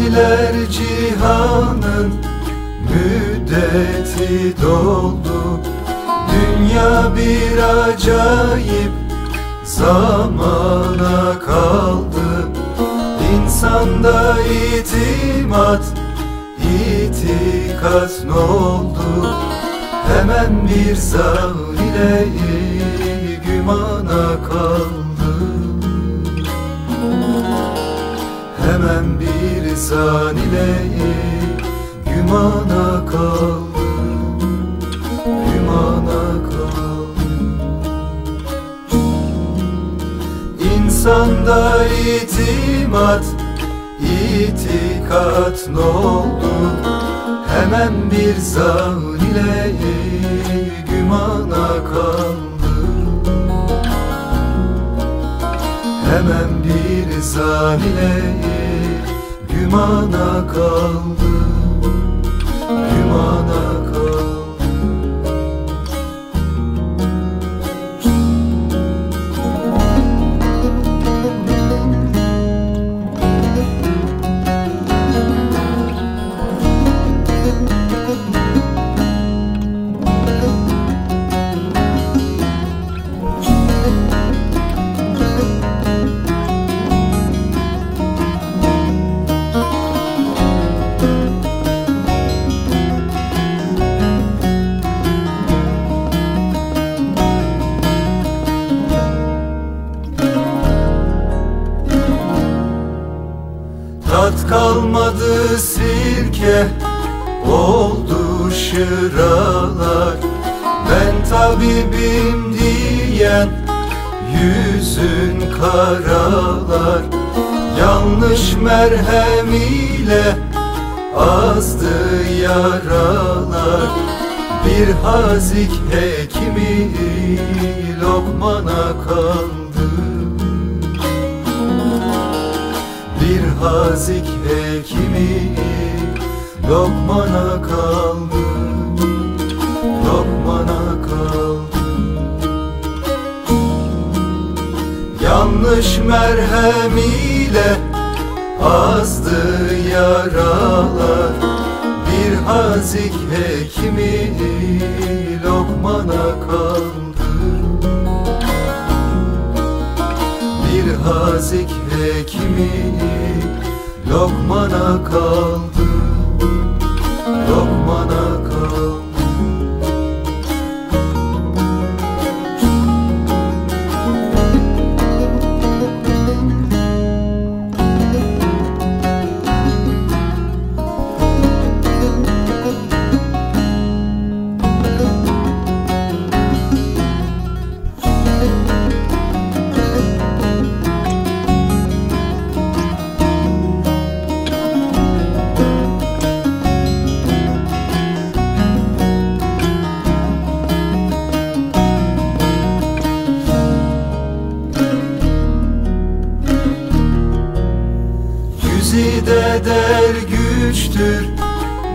Maziler cihanın müddeti doldu. Dünya bir acayip zamana kaldı. İnsanda itimat, itikat ne oldu? Hemen bir zan ile gümana kaldı Hemen bir zan ile gümana kaldı Gümana kaldı İnsanda itimat, itikat ne oldu Hemen bir zan ile gümana kaldı Hemen bir zan ile gümana kaldı kalmadı sirke Oldu şıralar. Ben tabibim diyen Yüzün karalar. Yanlış merhem ile Azdı yaralar. Bir hazik hekimi Lokmana kaldı Lokmana kaldı. Lokmana kaldı. Yanlış merhem ile Azdı yaralar. Bir hazik hekimi Lokmana kaldı. Bir hazik hekimi Lokmana kaldı Güzide der güçtür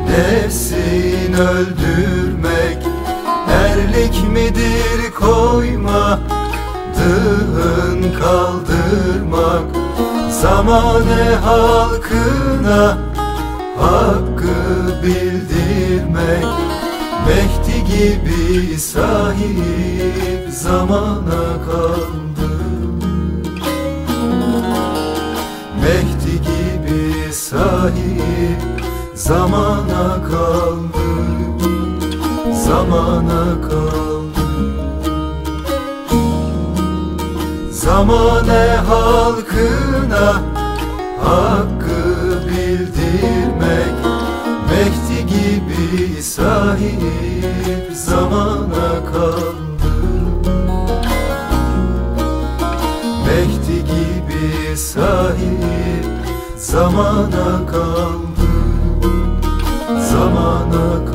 Nefsin öldürmek. Erlik midir koyma Dığın kaldırmak. Zamane halkına Hakkı bildirmek. Mehdi gibi sahip zamana kaldı sahip zamana kaldı. Zamana kaldı. Zamane halkına hakkı bildirmek Mehdi gibi sahip zamana kaldı zamana kaldı. Zamana